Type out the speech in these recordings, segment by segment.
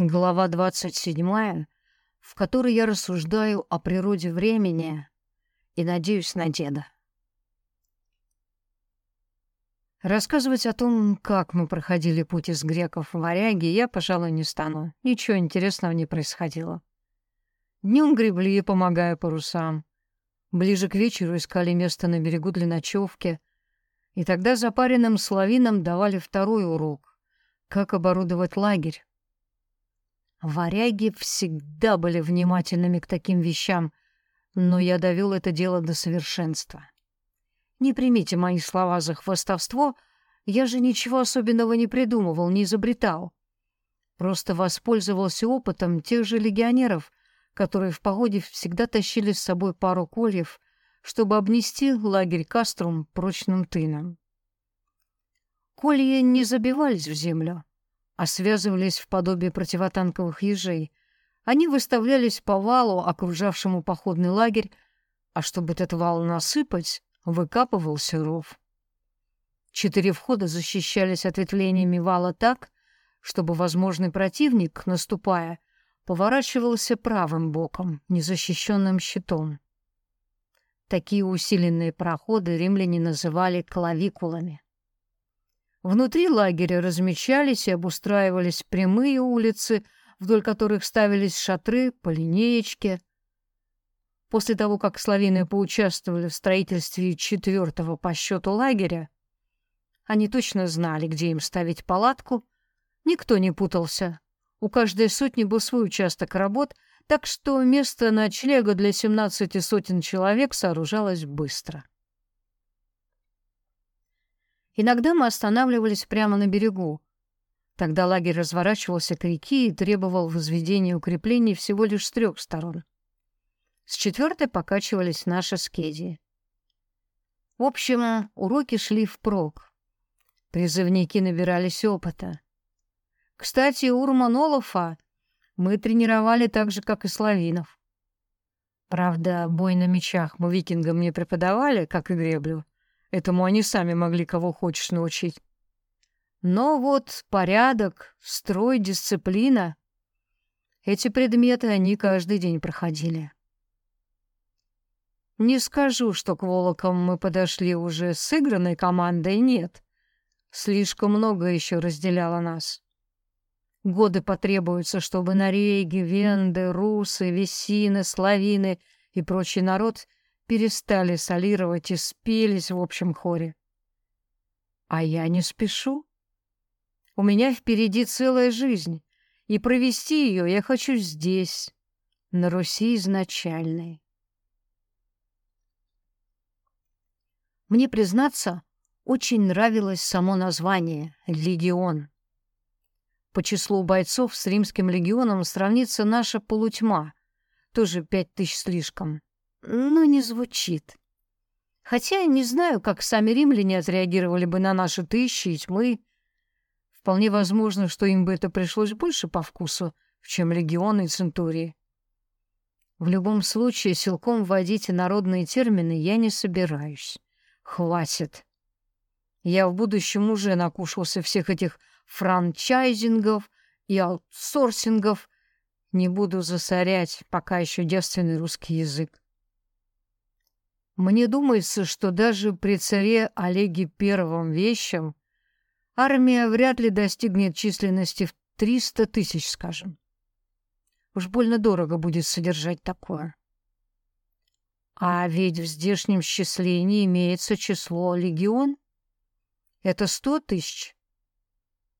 Глава 27, в которой я рассуждаю о природе времени и надеюсь на деда. Рассказывать о том, как мы проходили путь из греков в варяги, я, пожалуй, не стану. Ничего интересного не происходило. Днем гребли, помогая парусам. Ближе к вечеру искали место на берегу для ночевки. И тогда запаренным славинам давали второй урок — как оборудовать лагерь. Варяги всегда были внимательными к таким вещам, но я довел это дело до совершенства. Не примите мои слова за хвастовство, я же ничего особенного не придумывал, не изобретал. Просто воспользовался опытом тех же легионеров, которые в погоде всегда тащили с собой пару кольев, чтобы обнести лагерь Каструм прочным тыном. Колья не забивались в землю, а связывались в подобие противотанковых ежей. Они выставлялись по валу, окружавшему походный лагерь, а чтобы этот вал насыпать, выкапывался ров. Четыре входа защищались ответвлениями вала так, чтобы возможный противник, наступая, поворачивался правым боком, незащищенным щитом. Такие усиленные проходы римляне называли клавикулами. Внутри лагеря размещались и обустраивались прямые улицы, вдоль которых ставились шатры по линеечке. После того, как славины поучаствовали в строительстве четвертого по счету лагеря, они точно знали, где им ставить палатку. Никто не путался. У каждой сотни был свой участок работ, так что место ночлега для семнадцати сотен человек сооружалось быстро. Иногда мы останавливались прямо на берегу. Тогда лагерь разворачивался к реке и требовал возведения укреплений всего лишь с трех сторон. С четвертой покачивались наши скеди. В общем, уроки шли впрок. Призывники набирались опыта. Кстати, Урман Олафа мы тренировали так же, как и славинов. Правда, бой на мечах мы викингам не преподавали, как и греблю, Этому они сами могли кого хочешь научить. Но вот порядок, строй, дисциплина — эти предметы они каждый день проходили. Не скажу, что к Волокам мы подошли уже с игранной командой, нет. Слишком много еще разделяло нас. Годы потребуются, чтобы норейги, венды, русы, весины, славины и прочий народ перестали солировать и спелись в общем хоре. А я не спешу. У меня впереди целая жизнь, и провести ее я хочу здесь, на Руси изначальной. Мне, признаться, очень нравилось само название «Легион». По числу бойцов с римским легионом сравнится наша полутьма, тоже пять тысяч слишком но не звучит. Хотя не знаю, как сами римляне отреагировали бы на наши тысячи и тьмы. Вполне возможно, что им бы это пришлось больше по вкусу, чем легионы и центурии. В любом случае, силком вводить народные термины я не собираюсь. Хватит. Я в будущем уже накушался всех этих франчайзингов и аутсорсингов. Не буду засорять пока еще девственный русский язык. Мне думается, что даже при царе Олеге Первом Вещем армия вряд ли достигнет численности в 300 тысяч, скажем. Уж больно дорого будет содержать такое. А ведь в здешнем счислении имеется число легион. Это сто тысяч.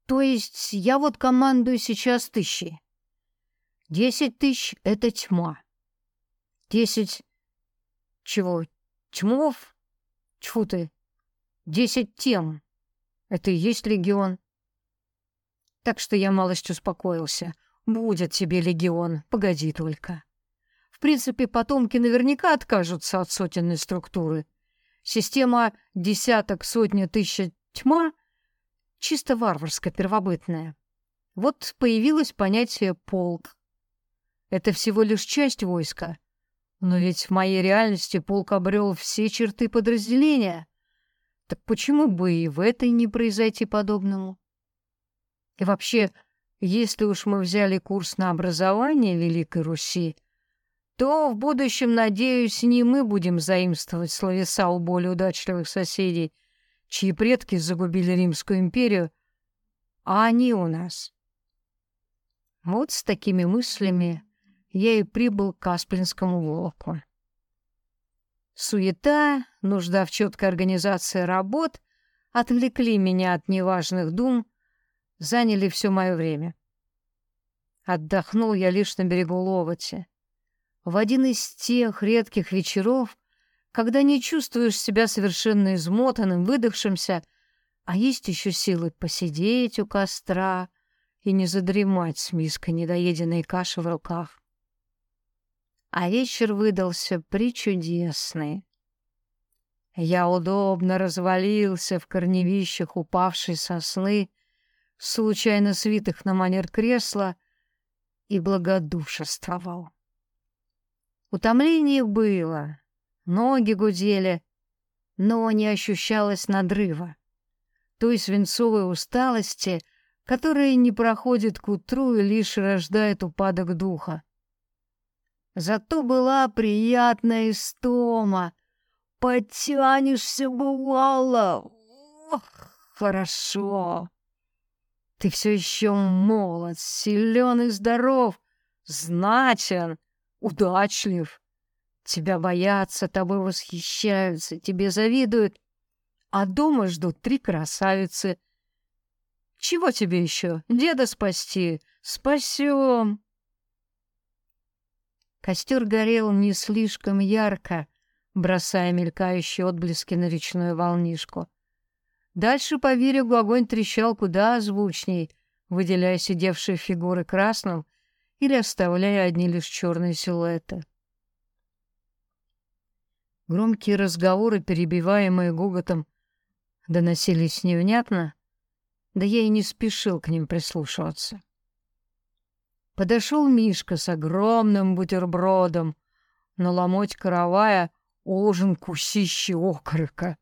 То есть я вот командую сейчас тысячи. Десять тысяч — это тьма. Десять... Чего? Тьмов? Тьфу ты. Десять тем. Это и есть легион. Так что я малость успокоился. Будет тебе легион, погоди только. В принципе, потомки наверняка откажутся от сотенной структуры. Система десяток, сотня, тысяча, тьма — чисто варварская, первобытная. Вот появилось понятие «полк». Это всего лишь часть войска — но ведь в моей реальности полк обрел все черты подразделения. Так почему бы и в этой не произойти подобному? И вообще, Если уж мы взяли курс на образование Великой Руси, то в будущем, надеюсь, не мы будем заимствовать словеса у более удачливых соседей, чьи предки загубили Римскую империю, а они у нас. Вот с такими мыслями я и прибыл к Касплинскому волку. Суета, нужда в четкой организации работ отвлекли меня от неважных дум, заняли все мое время. Отдохнул я лишь на берегу Ловоти. В один из тех редких вечеров, когда не чувствуешь себя совершенно измотанным, выдохшимся, а есть еще силы посидеть у костра и не задремать с миской недоеденной каши в руках. А вечер выдался причудесный. Я удобно развалился в корневищах упавшей сосны, случайно свитых на манер кресла, и благодушествовал. Утомление было, ноги гудели, но не ощущалось надрыва, той свинцовой усталости, которая не проходит к утру и лишь рождает упадок духа. Зато была приятная истома. Потянешься, бывало. Ох, хорошо. Ты все еще молод, силен и здоров, значен, удачлив. Тебя боятся, тобой восхищаются, тебе завидуют, а дома ждут три красавицы. Чего тебе еще? Деда спасти? Спасем. Костер горел не слишком ярко, бросая мелькающие отблески на речную волнишку. Дальше по берегу огонь трещал куда звучней, выделяя сидевшие фигуры красным или оставляя одни лишь черные силуэты. Громкие разговоры, перебиваемые гуготом, доносились невнятно, да я и не спешил к ним прислушиваться. Подошел Мишка с огромным бутербродом, но ломоть каравая ужин кусище окорока.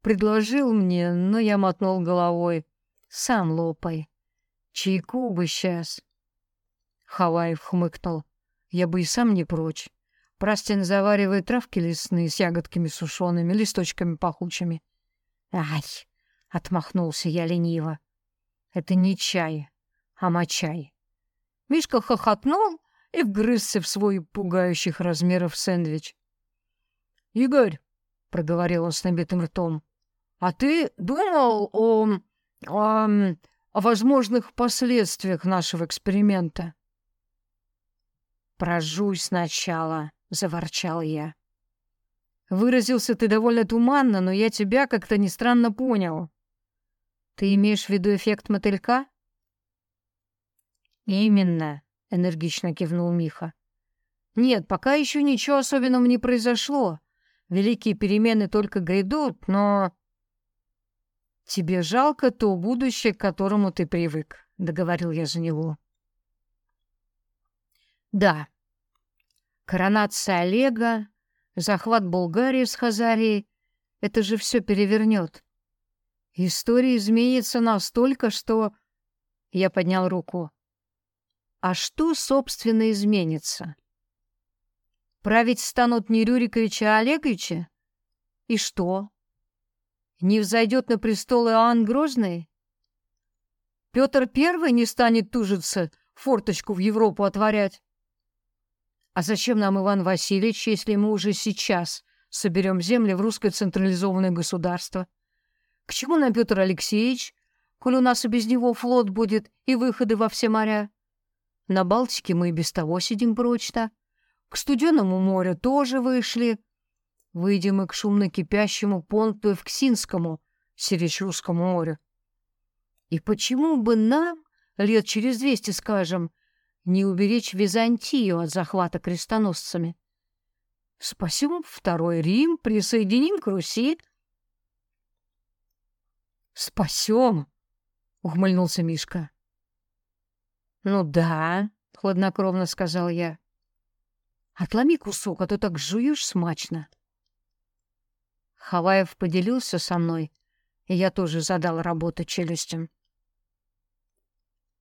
Предложил мне, но я мотнул головой. Сам лопай. Чайку бы сейчас. Хаваев хмыкнул. Я бы и сам не прочь. Простин заваривает травки лесные с ягодками сушеными, листочками пахучими. Ай, отмахнулся я лениво. Это не чай, а мочай. Мишка хохотнул и вгрызся в свой пугающих размеров сэндвич. «Игорь», — проговорил он с набитым ртом, — «а ты думал о... о... о возможных последствиях нашего эксперимента?» «Прожуй сначала», — заворчал я. «Выразился ты довольно туманно, но я тебя как-то не странно понял. Ты имеешь в виду эффект мотылька?» «Именно», — энергично кивнул Миха. «Нет, пока еще ничего особенного не произошло. Великие перемены только грядут, но...» «Тебе жалко то будущее, к которому ты привык», — договорил я него. «Да. Коронация Олега, захват Болгарии с Хазарией — это же все перевернет. История изменится настолько, что...» Я поднял руку. «А что, собственно, изменится?» Править станут не Рюриковича, а Олеговича? И что? Не взойдет на престол Иоанн Грозный? Петр Первый не станет тужиться, форточку в Европу отворять? А зачем нам Иван Васильевич, если мы уже сейчас соберем земли в русское централизованное государство? К чему нам Петр Алексеевич, коль у нас и без него флот будет и выходы во все моря? На Балтике мы и без того сидим прочно. К студенному морю тоже вышли. Выйдем и к шумно кипящему понту Евксинскому, Сиречрусскому морю. И почему бы нам, лет через двести, скажем, не уберечь Византию от захвата крестоносцами? Спасем Второй Рим, присоединим к Руси. «Спасем!» — ухмыльнулся Мишка. «Ну да», — хладнокровно сказал я. Отломи кусок, а то так жуешь смачно. Хаваев поделился со мной, и я тоже задал работу челюстям.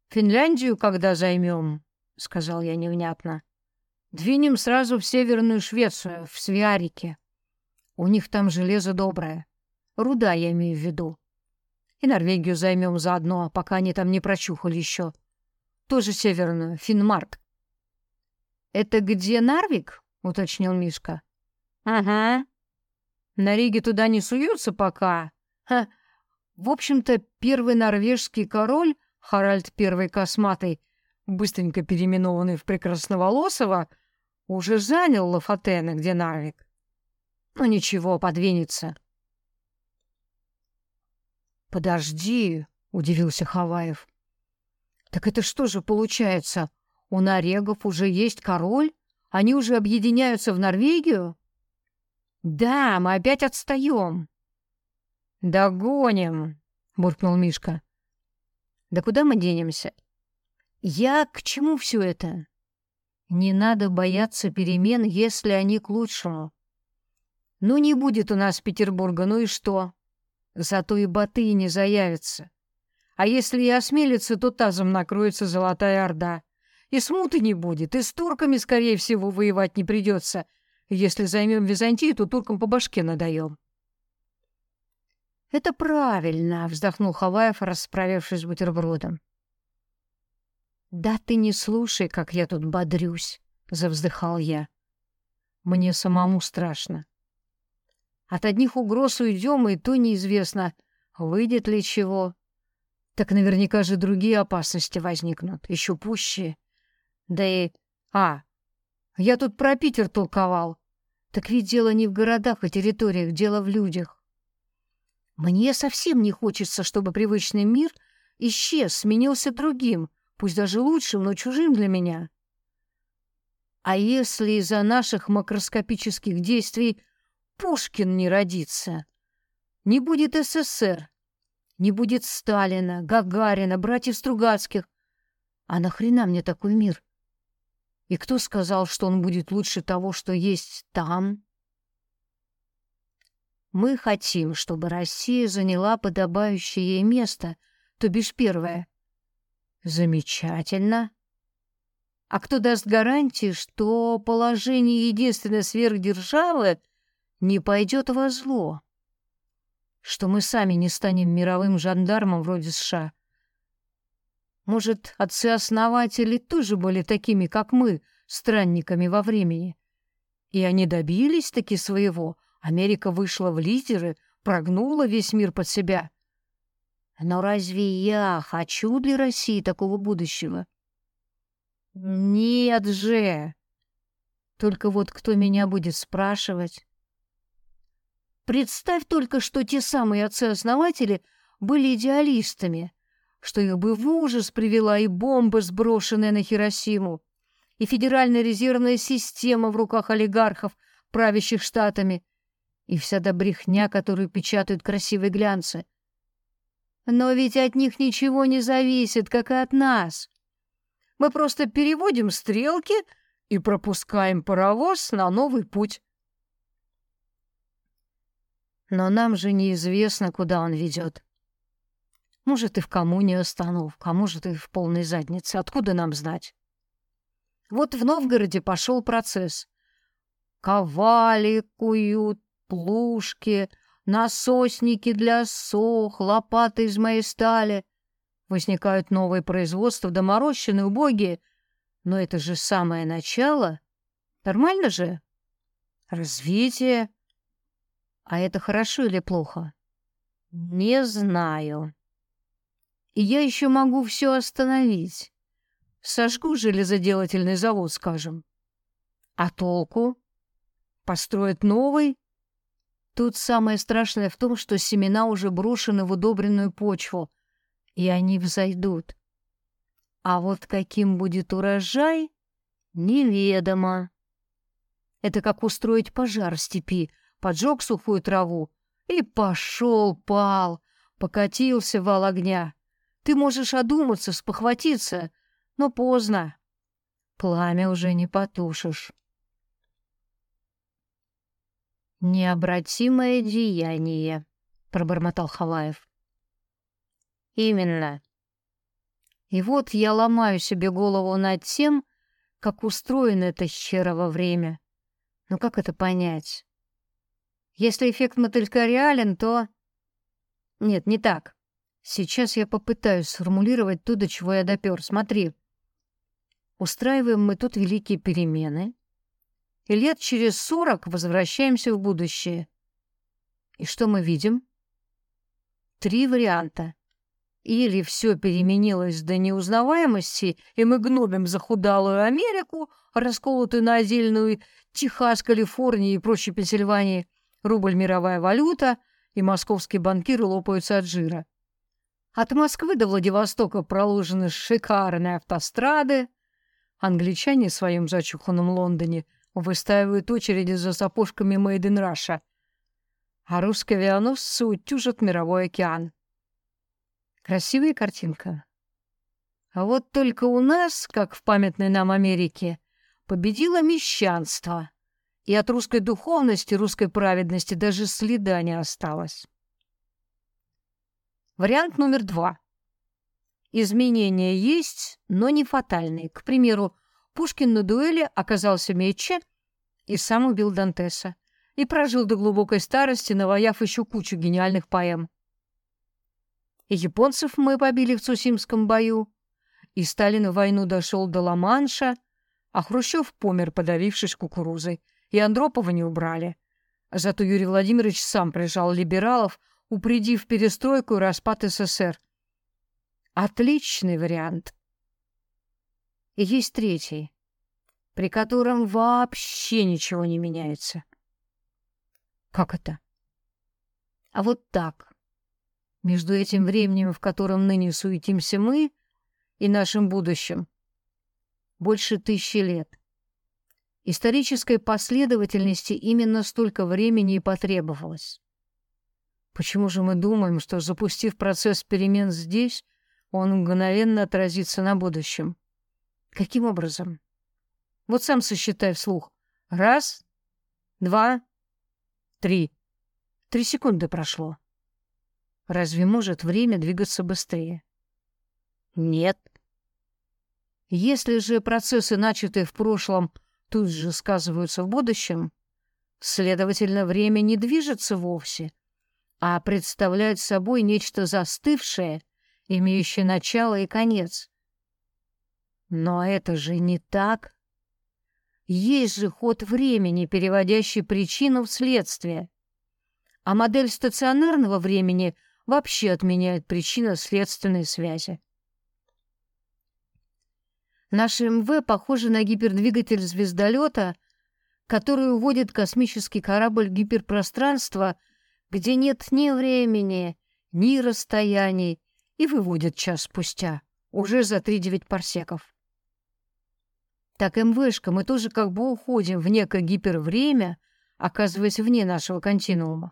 Финляндию когда займем, сказал я невнятно. Двинем сразу в Северную Швецию, в Свиарике. У них там железо доброе. Руда, я имею в виду. И Норвегию займем заодно, пока они там не прочухали еще. Тоже северную, Финмарк. «Это где Нарвик?» — уточнил Мишка. «Ага. На Риге туда не суются пока. Ха. В общем-то, первый норвежский король, Харальд I Косматый, быстренько переименованный в Прекрасноволосого, — уже занял Лафатена, где Нарвик. Ну ничего, подвинется. Подожди, удивился Хаваев. Так это что же получается? У Нарегов уже есть король? Они уже объединяются в Норвегию? Да, мы опять отстаем. Догоним, буркнул Мишка. Да куда мы денемся? Я к чему все это? Не надо бояться перемен, если они к лучшему. Ну, не будет у нас Петербурга, ну и что? Зато и Батый не заявится. А если и осмелится, то тазом накроется Золотая Орда. И смуты не будет, и с турками, скорее всего, воевать не придется. Если займем Византию, то туркам по башке надаем. «Это правильно», — вздохнул Хаваев, расправившись с бутербродом. «Да ты не слушай, как я тут бодрюсь», — завздыхал я. «Мне самому страшно. От одних угроз уйдем, и то неизвестно, выйдет ли чего. Так наверняка же другие опасности возникнут, еще пуще. Да и... А, я тут про Питер толковал. Так ведь дело не в городах и территориях, дело в людях. Мне совсем не хочется, чтобы привычный мир исчез, сменился другим — пусть даже лучшим, но чужим для меня. А если из-за наших макроскопических действий Пушкин не родится? Не будет СССР, не будет Сталина, Гагарина, братьев Стругацких. А нахрена мне такой мир? И кто сказал, что он будет лучше того, что есть там? Мы хотим, чтобы Россия заняла подобающее ей место, то бишь первое. Замечательно. А кто даст гарантии, что положение единственной сверхдержавы не пойдет во зло? Что мы сами не станем мировым жандармом вроде США? Может, отцы-основатели тоже были такими, как мы, странниками во времени? И они добились таки своего. Америка вышла в лидеры, прогнула весь мир под себя — но разве я хочу для России такого будущего? Нет же. Только вот кто меня будет спрашивать? Представь только, что те самые отцы-основатели были идеалистами, что их бы в ужас привела и бомба, сброшенная на Хиросиму, и федеральная резервная система в руках олигархов, правящих штатами, и вся та брехня, которую печатают красивые глянцы. Но ведь от них ничего не зависит, как и от нас. Мы просто переводим стрелки и пропускаем паровоз на новый путь. Но нам же неизвестно, куда он ведет. Может, и в коммуне остановка, а может, и в полной заднице. Откуда нам знать? Вот в Новгороде пошел процесс. Ковали куют, плушки — насосники для сох, лопаты из моей стали. Возникают новые производства, доморощенные, убогие. Но это же самое начало. Нормально же? Развитие. А это хорошо или плохо? Не знаю. Я еще могу все остановить. Сожгу железоделательный завод, скажем. А толку? Построят новый? Тут самое страшное в том, что семена уже брошены в удобренную почву, и они взойдут. А вот каким будет урожай, неведомо. Это как устроить пожар в степи, поджег сухую траву и пошел, пал, покатился вал огня. Ты можешь одуматься, спохватиться, но поздно. Пламя уже не потушишь. «Необратимое деяние», — пробормотал Халаев. «Именно. И вот я ломаю себе голову над тем, как устроено это херово время. Ну как это понять? Если эффект мотылька реален, то... Нет, не так. Сейчас я попытаюсь сформулировать то, до чего я допер. Смотри. Устраиваем мы тут великие перемены. И лет через сорок возвращаемся в будущее. И что мы видим? Три варианта. Или все переменилось до неузнаваемости, и мы гнобим захудалую Америку, расколотую на отдельную Техас, Калифорнию и прочие Пенсильвании, рубль мировая валюта, и московские банкиры лопаются от жира. От Москвы до Владивостока проложены шикарные автострады. Англичане в своем зачуханном Лондоне выстаивают очереди за сапожками Made in Russia. А русские авианосцы утюжат мировой океан. Красивая картинка. А вот только у нас, как в памятной нам Америке, победило мещанство, и от русской духовности, русской праведности даже следа не осталось. Вариант номер два. Изменения есть, но не фатальные. К примеру, Пушкин на дуэли оказался мече и сам убил Дантеса. И прожил до глубокой старости, наваяв еще кучу гениальных поэм. И японцев мы побили в Цусимском бою, и Сталин в войну дошел до Ла-Манша, а Хрущев помер, подавившись кукурузой, и Андропова не убрали. Зато Юрий Владимирович сам прижал либералов, упредив перестройку и распад СССр. Отличный вариант. И есть третий, при котором вообще ничего не меняется. Как это? А вот так. Между этим временем, в котором ныне суетимся мы, и нашим будущим, больше тысячи лет. Исторической последовательности именно столько времени и потребовалось. Почему же мы думаем, что, запустив процесс перемен здесь, он мгновенно отразится на будущем? Каким образом? Вот сам сосчитай вслух. Раз, два, три. Три секунды прошло. Разве может время двигаться быстрее? Нет. Если же процессы, начатые в прошлом, тут же сказываются в будущем, следовательно, время не движется вовсе, а представляет собой нечто застывшее, имеющее начало и конец. Но это же не так. Есть же ход времени, переводящий причину в следствие. А модель стационарного времени вообще отменяет причинно-следственные связи. Наш МВ похоже на гипердвигатель звездолета, который уводит космический корабль в гиперпространство — где нет ни времени, ни расстояний, и выводит час спустя, уже за три девять парсеков. Так МВшка мы тоже как бы уходим в некое гипервремя, оказываясь вне нашего континуума,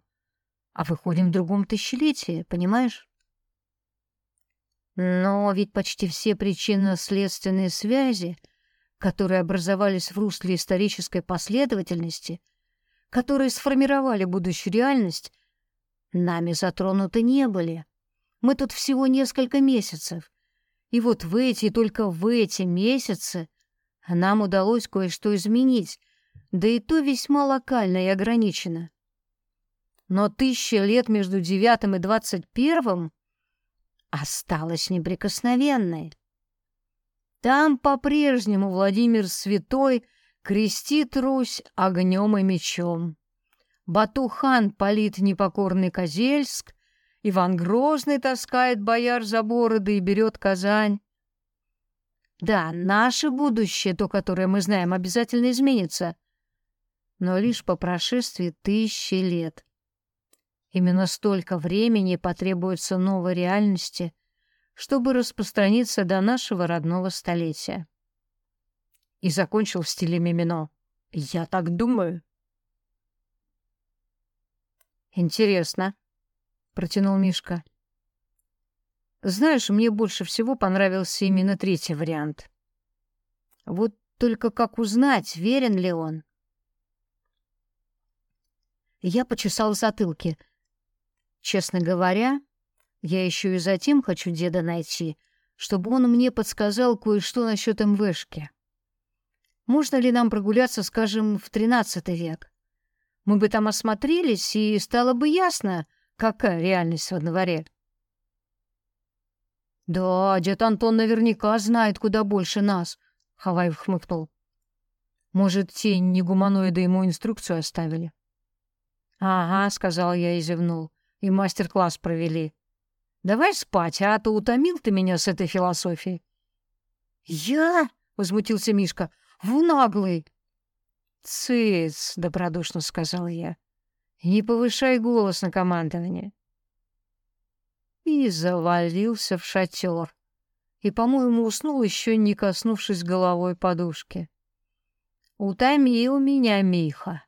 а выходим в другом тысячелетии, понимаешь? Но ведь почти все причинно-следственные связи, которые образовались в русле исторической последовательности, которые сформировали будущую реальность, Нами затронуты не были. Мы тут всего несколько месяцев. И вот в эти, только в эти месяцы нам удалось кое-что изменить, да и то весьма локально и ограничено. Но тысяча лет между девятым и двадцать первым осталась неприкосновенной. Там по-прежнему Владимир Святой крестит Русь огнем и мечом. Батухан палит непокорный Козельск, Иван Грозный таскает бояр за бороды и берет Казань. Да, наше будущее, то, которое мы знаем, обязательно изменится, но лишь по прошествии тысячи лет. Именно столько времени потребуется новой реальности, чтобы распространиться до нашего родного столетия. И закончил в стиле Мимино. «Я так думаю». Интересно, протянул Мишка. Знаешь, мне больше всего понравился именно третий вариант. Вот только как узнать, верен ли он? Я почесал затылки. Честно говоря, я еще и затем хочу деда найти, чтобы он мне подсказал кое-что насчет МВшки. Можно ли нам прогуляться, скажем, в тринадцатый век? Мы бы там осмотрелись, и стало бы ясно, какая реальность во дворе. «Да, дед Антон наверняка знает куда больше нас», — Хаваев хмыкнул. «Может, те негуманоиды ему инструкцию оставили?» «Ага», — сказал я и зевнул, — «и мастер-класс провели. Давай спать, а то утомил ты меня с этой философией». «Я?» — возмутился Мишка. «В наглый!» «Цыц!» — добродушно сказал я. «Не повышай голос на командование». И завалился в шатер. И, по-моему, уснул, еще не коснувшись головой подушки. Утомил меня Миха.